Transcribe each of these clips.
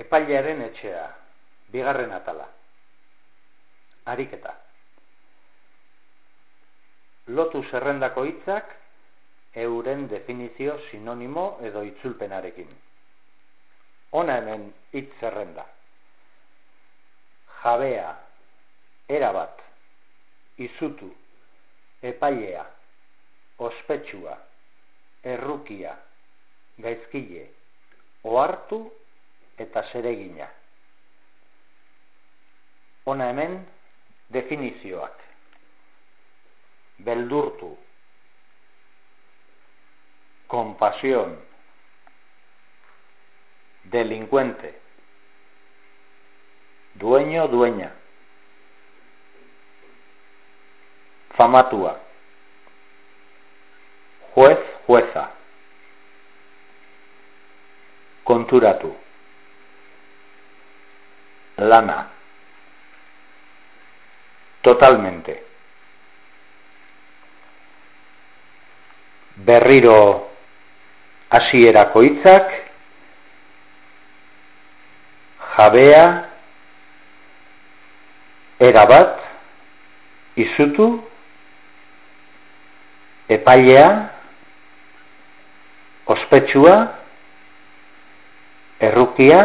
Epailearen etxea, bigarren atala. Ariketa. Lotu zerrendako hitzak euren definizio sinonimo edo itzulpenarekin. Ona hemen hitz zerrenda. Jabea, erabat, izutu, epailea, ospetsua, errukia, gaizkile, ohartu eta zeregina. Ona hemen definizioak. Beldurtu. Compasión. Delincuente. Dueño, dueña. Famatua. Juez, jueza. Konturatu lana. Totalmente. Berriro hasierako hitzak jabea erabat izutu epailea ospetsua errukia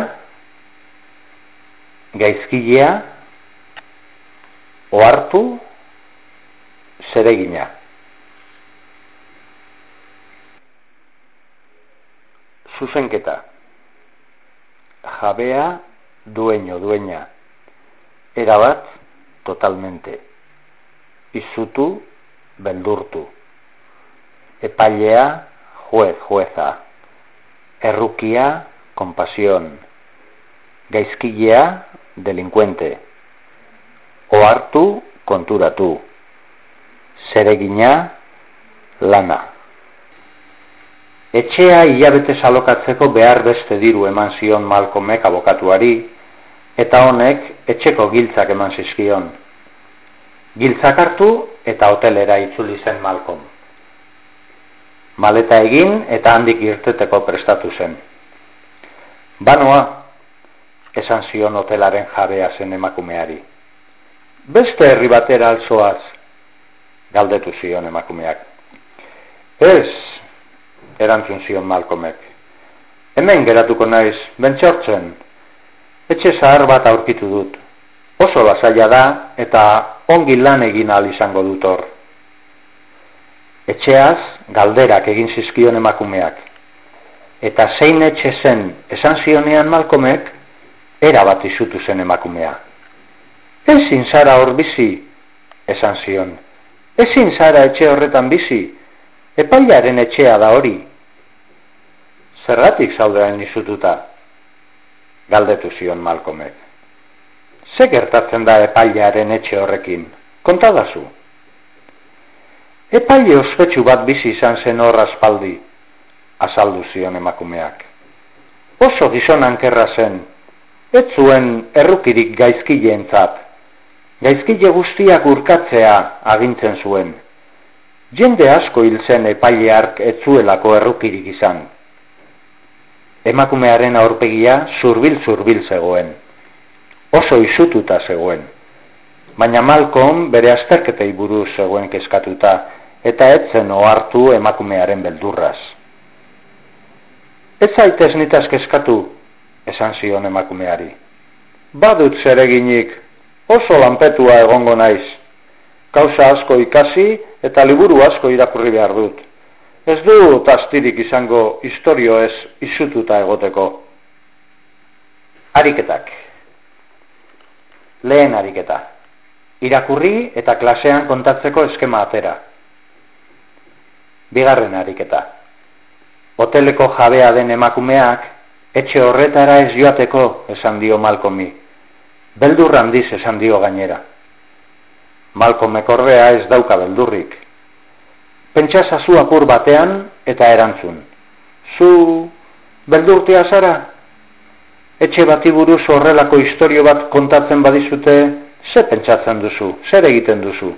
gaizkilea ohartu zeregina. Zuzenketa. Jabea dueño dueña. Erabat totalmente. Izutu beldurtu. Epailea juez jueza. Errukia compasión. Gaizkilea delinkuente. Ohartu konturatu. Zeregina lana. Etxea hilabete salokatzeko behar beste diru eman zion Malcolmek abokatuari eta honek etxeko giltzak eman zizkion. Giltzak hartu eta hotelera itzuli zen Malcolm. Maleta egin eta handik irteteko prestatu zen. Banoa esan zion hotelaren jabea zen emakumeari. Beste herri batera alzoaz, galdetu zion emakumeak. Ez, erantzun zion Malcolmek. Hemen geratuko naiz, bentsortzen, etxe zahar bat aurkitu dut. Oso lasaia da eta ongi lan egin ahal izango dut hor. Etxeaz, galderak egin zizkion emakumeak. Eta zein etxe zen esan zionean Malcolmek, era bat izutu zen emakumea. Ezin zara hor bizi, esan zion. Ezin zara etxe horretan bizi, epailaren etxea da hori. Zerratik zaudean izututa, galdetu zion Malcolmek. Ze gertatzen da epailaren etxe horrekin, kontadazu. Epaile ospetsu bat bizi izan zen horra aspaldi, azaldu zion emakumeak. Oso gizonan kerra zen, ez zuen errukirik gaizkileentzat. Gaizkile guztiak urkatzea agintzen zuen. Jende asko hil zen epaile hark ez zuelako errukirik izan. Emakumearen aurpegia zurbil-zurbil zegoen. Oso izututa zegoen. Baina Malcolm bere azterketei buruz zegoen kezkatuta eta etzen ohartu emakumearen beldurraz. Ez zaitez nitaz kezkatu, esan zion emakumeari. Badut zereginik, oso lanpetua egongo naiz. Kauza asko ikasi eta liburu asko irakurri behar dut. Ez du tastirik izango historio ez izututa egoteko. Ariketak. Lehen ariketa. Irakurri eta klasean kontatzeko eskema atera. Bigarren ariketa. Hoteleko jabea den emakumeak Etxe horretara ez joateko, esan dio Malkomi. Beldur handiz esan dio gainera. Malkomek ordea ez dauka beldurrik. Pentsa zazu apur batean eta erantzun. Zu beldurtea zara? Etxe bati buruz horrelako historio bat kontatzen badizute, ze pentsatzen duzu, zer egiten duzu?